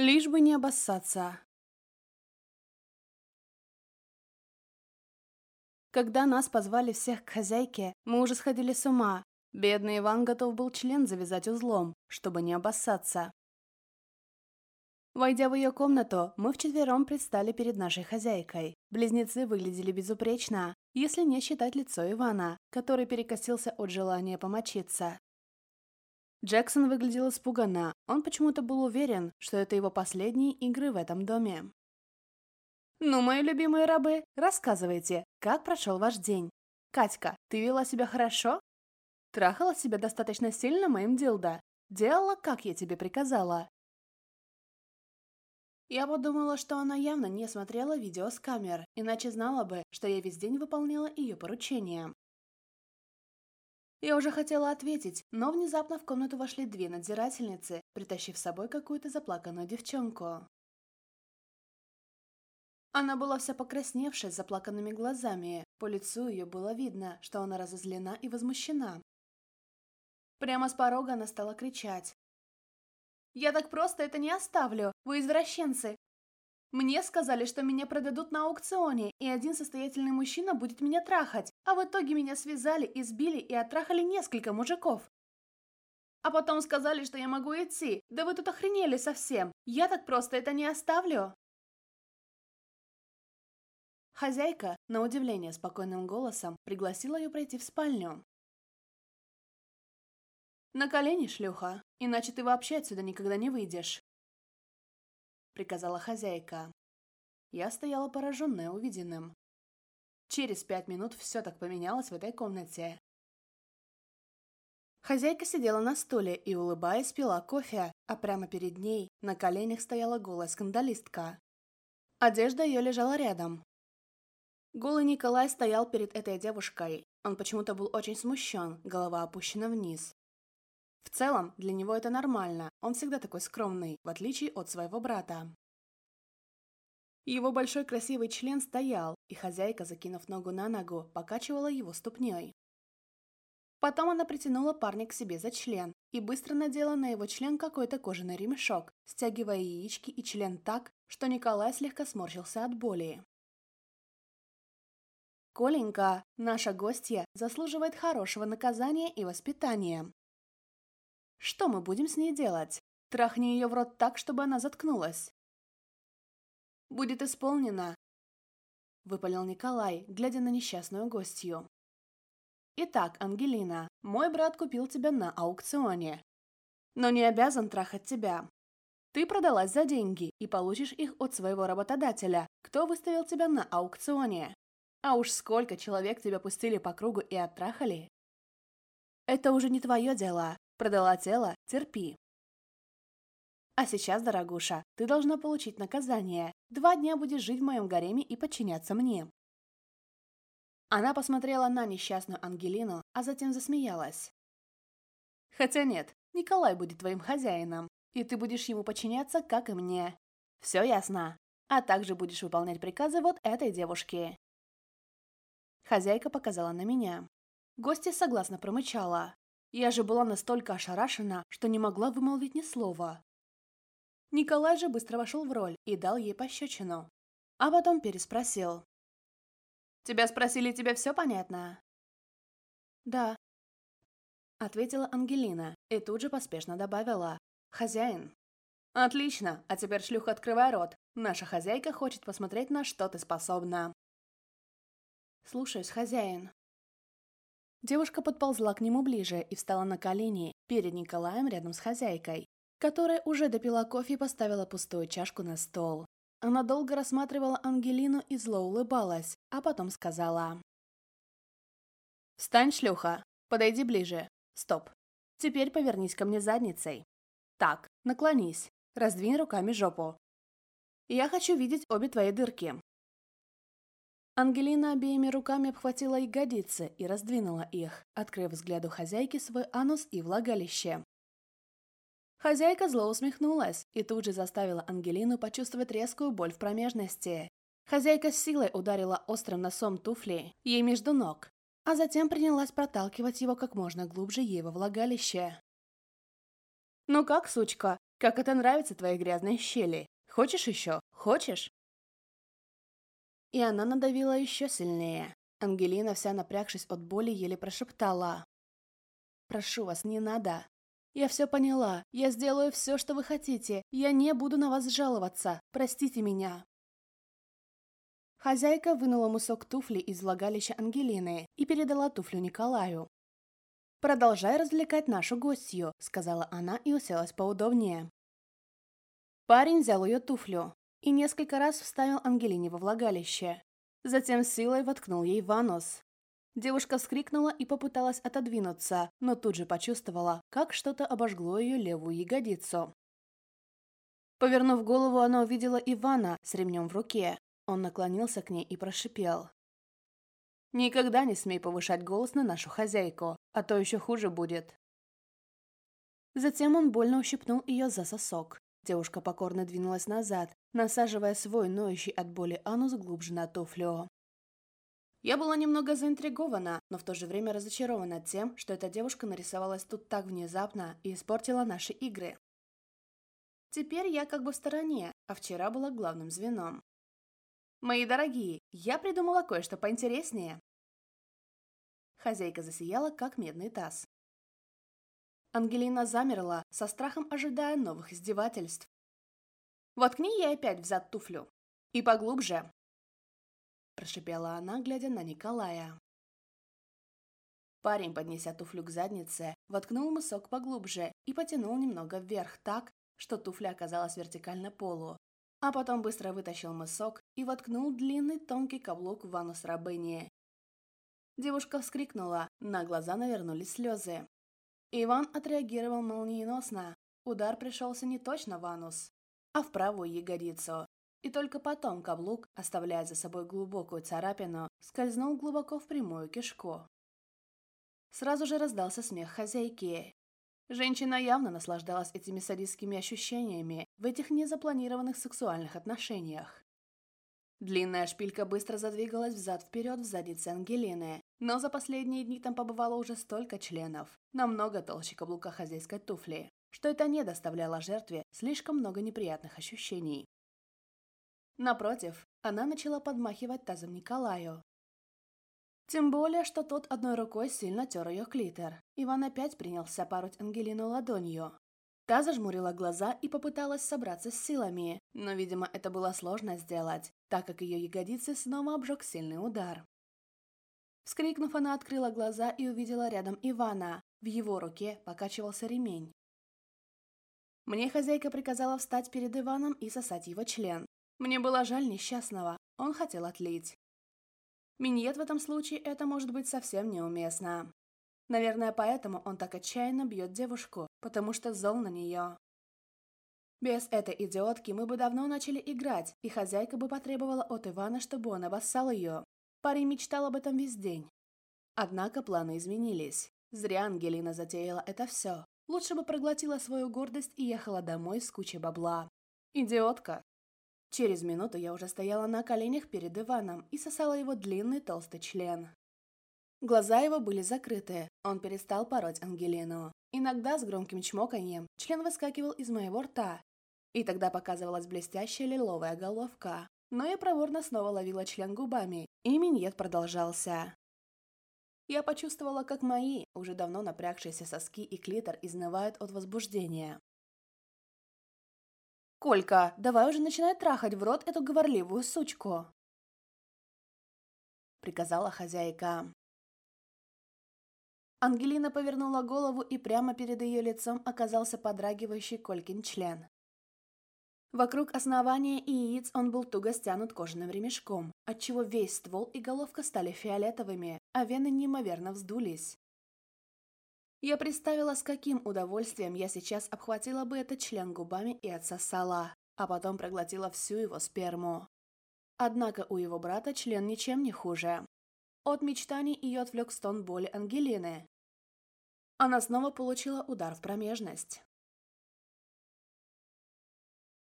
лишь бы не обоссаться. Когда нас позвали всех к хозяйке, мы уже сходили с ума. Бедный Иван готов был член завязать узлом, чтобы не обоссаться. Войдя в ее комнату, мы вчетвером предстали перед нашей хозяйкой. Близнецы выглядели безупречно, если не считать лицо Ивана, который перекосился от желания помочиться. Джексон выглядел испуганно. Он почему-то был уверен, что это его последние игры в этом доме. «Ну, мои любимые рабы, рассказывайте, как прошел ваш день? Катька, ты вела себя хорошо?» «Трахала себя достаточно сильно моим дилда. Делала, как я тебе приказала». Я подумала, что она явно не смотрела видео с камер, иначе знала бы, что я весь день выполняла ее поручения. Я уже хотела ответить, но внезапно в комнату вошли две надзирательницы, притащив с собой какую-то заплаканную девчонку. Она была вся покрасневшая, с заплаканными глазами. По лицу ее было видно, что она разозлена и возмущена. Прямо с порога она стала кричать. «Я так просто это не оставлю! Вы извращенцы! Мне сказали, что меня продадут на аукционе, и один состоятельный мужчина будет меня трахать, а в итоге меня связали, избили и оттрахали несколько мужиков. А потом сказали, что я могу идти. Да вы тут охренели совсем. Я так просто это не оставлю. Хозяйка, на удивление спокойным голосом, пригласила ее пройти в спальню. «На колени, шлюха, иначе ты вообще отсюда никогда не выйдешь». — приказала хозяйка. Я стояла пораженная увиденным. Через пять минут все так поменялось в этой комнате. Хозяйка сидела на стуле и, улыбаясь, пила кофе, а прямо перед ней на коленях стояла голая скандалистка. Одежда ее лежала рядом. Голый Николай стоял перед этой девушкой. Он почему-то был очень смущен, голова опущена вниз. В целом, для него это нормально, он всегда такой скромный, в отличие от своего брата. Его большой красивый член стоял, и хозяйка, закинув ногу на ногу, покачивала его ступней. Потом она притянула парня к себе за член и быстро надела на его член какой-то кожаный ремешок, стягивая яички и член так, что Николай слегка сморщился от боли. Коленька, наша гостья, заслуживает хорошего наказания и воспитания. Что мы будем с ней делать? Трахни ее в рот так, чтобы она заткнулась. Будет исполнено, — выпалил Николай, глядя на несчастную гостью. «Итак, Ангелина, мой брат купил тебя на аукционе, но не обязан трахать тебя. Ты продалась за деньги и получишь их от своего работодателя, кто выставил тебя на аукционе. А уж сколько человек тебя пустили по кругу и оттрахали. Это уже не твое дело, Продала тело, терпи. А сейчас, дорогуша, ты должна получить наказание. Два дня будешь жить в моем гареме и подчиняться мне. Она посмотрела на несчастную Ангелину, а затем засмеялась. Хотя нет, Николай будет твоим хозяином, и ты будешь ему подчиняться, как и мне. Все ясно. А также будешь выполнять приказы вот этой девушки. Хозяйка показала на меня. Гостья согласно промычала. Я же была настолько ошарашена, что не могла вымолвить ни слова. Николай же быстро вошел в роль и дал ей пощечину. А потом переспросил. «Тебя спросили, тебе все понятно?» «Да», — ответила Ангелина и тут же поспешно добавила. «Хозяин». «Отлично, а теперь, шлюх открывай рот. Наша хозяйка хочет посмотреть, на что ты способна». «Слушаюсь, хозяин», Девушка подползла к нему ближе и встала на колени перед Николаем рядом с хозяйкой, которая уже допила кофе и поставила пустую чашку на стол. Она долго рассматривала Ангелину и зло улыбалась, а потом сказала. «Встань, шлюха! Подойди ближе! Стоп! Теперь повернись ко мне задницей! Так, наклонись! Раздвинь руками жопу! Я хочу видеть обе твои дырки. Ангелина обеими руками обхватила ягодицы и раздвинула их, открыв взгляду хозяйки свой анус и влагалище. Хозяйка зло усмехнулась и тут же заставила Ангелину почувствовать резкую боль в промежности. Хозяйка с силой ударила острым носом туфли ей между ног, а затем принялась проталкивать его как можно глубже ей во влагалище. «Ну как, сучка, как это нравится твои грязные щели? Хочешь еще? Хочешь? И она надавила еще сильнее. Ангелина, вся напрягшись от боли, еле прошептала. «Прошу вас, не надо. Я все поняла. Я сделаю все, что вы хотите. Я не буду на вас жаловаться. Простите меня». Хозяйка вынула мусок туфли из влагалища Ангелины и передала туфлю Николаю. «Продолжай развлекать нашу гостью», — сказала она и уселась поудобнее. Парень взял ее туфлю и несколько раз вставил Ангелине во влагалище. Затем силой воткнул ей в анус. Девушка вскрикнула и попыталась отодвинуться, но тут же почувствовала, как что-то обожгло ее левую ягодицу. Повернув голову, она увидела Ивана с ремнем в руке. Он наклонился к ней и прошипел. «Никогда не смей повышать голос на нашу хозяйку, а то еще хуже будет». Затем он больно ущипнул ее за сосок. Девушка покорно двинулась назад, насаживая свой ноющий от боли анус глубже на туфлю. Я была немного заинтригована, но в то же время разочарована тем, что эта девушка нарисовалась тут так внезапно и испортила наши игры. Теперь я как бы в стороне, а вчера была главным звеном. «Мои дорогие, я придумала кое-что поинтереснее!» Хозяйка засияла, как медный таз. Ангелина замерла, со страхом ожидая новых издевательств. Воткни ей опять в туфлю. И поглубже!» Прошипела она, глядя на Николая. Парень, поднеся туфлю к заднице, воткнул мысок поглубже и потянул немного вверх так, что туфля оказалась вертикально полу, а потом быстро вытащил мысок и воткнул длинный тонкий каблук в ванну с рабыни. Девушка вскрикнула, на глаза навернулись слезы. Иван отреагировал молниеносно. Удар пришелся не точно в анус, а в правую ягодицу. И только потом каблук, оставляя за собой глубокую царапину, скользнул глубоко в прямую кишку. Сразу же раздался смех хозяйки. Женщина явно наслаждалась этими садистскими ощущениями в этих незапланированных сексуальных отношениях. Длинная шпилька быстро задвигалась взад-вперед в заднице Ангелины, но за последние дни там побывало уже столько членов, намного толще каблука хозяйской туфли, что это не доставляло жертве слишком много неприятных ощущений. Напротив, она начала подмахивать тазом Николаю. Тем более, что тот одной рукой сильно тер ее клитер, Иван опять принялся паруть Ангелину ладонью. Та зажмурила глаза и попыталась собраться с силами, но, видимо, это было сложно сделать, так как ее ягодицы снова обжег сильный удар. Вскрикнув, она открыла глаза и увидела рядом Ивана. В его руке покачивался ремень. Мне хозяйка приказала встать перед Иваном и сосать его член. Мне было жаль несчастного, он хотел отлить. Миньет в этом случае это может быть совсем неуместно. Наверное, поэтому он так отчаянно бьет девушку, потому что зол на нее. Без этой идиотки мы бы давно начали играть, и хозяйка бы потребовала от Ивана, чтобы он обоссал ее. Парень мечтал об этом весь день. Однако планы изменились. Зря Ангелина затеяла это все. Лучше бы проглотила свою гордость и ехала домой с кучей бабла. Идиотка. Через минуту я уже стояла на коленях перед Иваном и сосала его длинный толстый член. Глаза его были закрыты, он перестал пороть Ангелину. Иногда с громким чмоканьем член выскакивал из моего рта, и тогда показывалась блестящая лиловая головка. Но я проворно снова ловила член губами, и миньет продолжался. Я почувствовала, как мои, уже давно напрягшиеся соски и клитор изнывают от возбуждения. «Колька, давай уже начинай трахать в рот эту говорливую сучку!» Приказала хозяйка. Ангелина повернула голову, и прямо перед ее лицом оказался подрагивающий Колькин член. Вокруг основания и яиц он был туго стянут кожаным ремешком, отчего весь ствол и головка стали фиолетовыми, а вены неимоверно вздулись. Я представила, с каким удовольствием я сейчас обхватила бы этот член губами и отсосала, а потом проглотила всю его сперму. Однако у его брата член ничем не хуже. От мечтаний ее отвлек стон боли Ангелины. Она снова получила удар в промежность.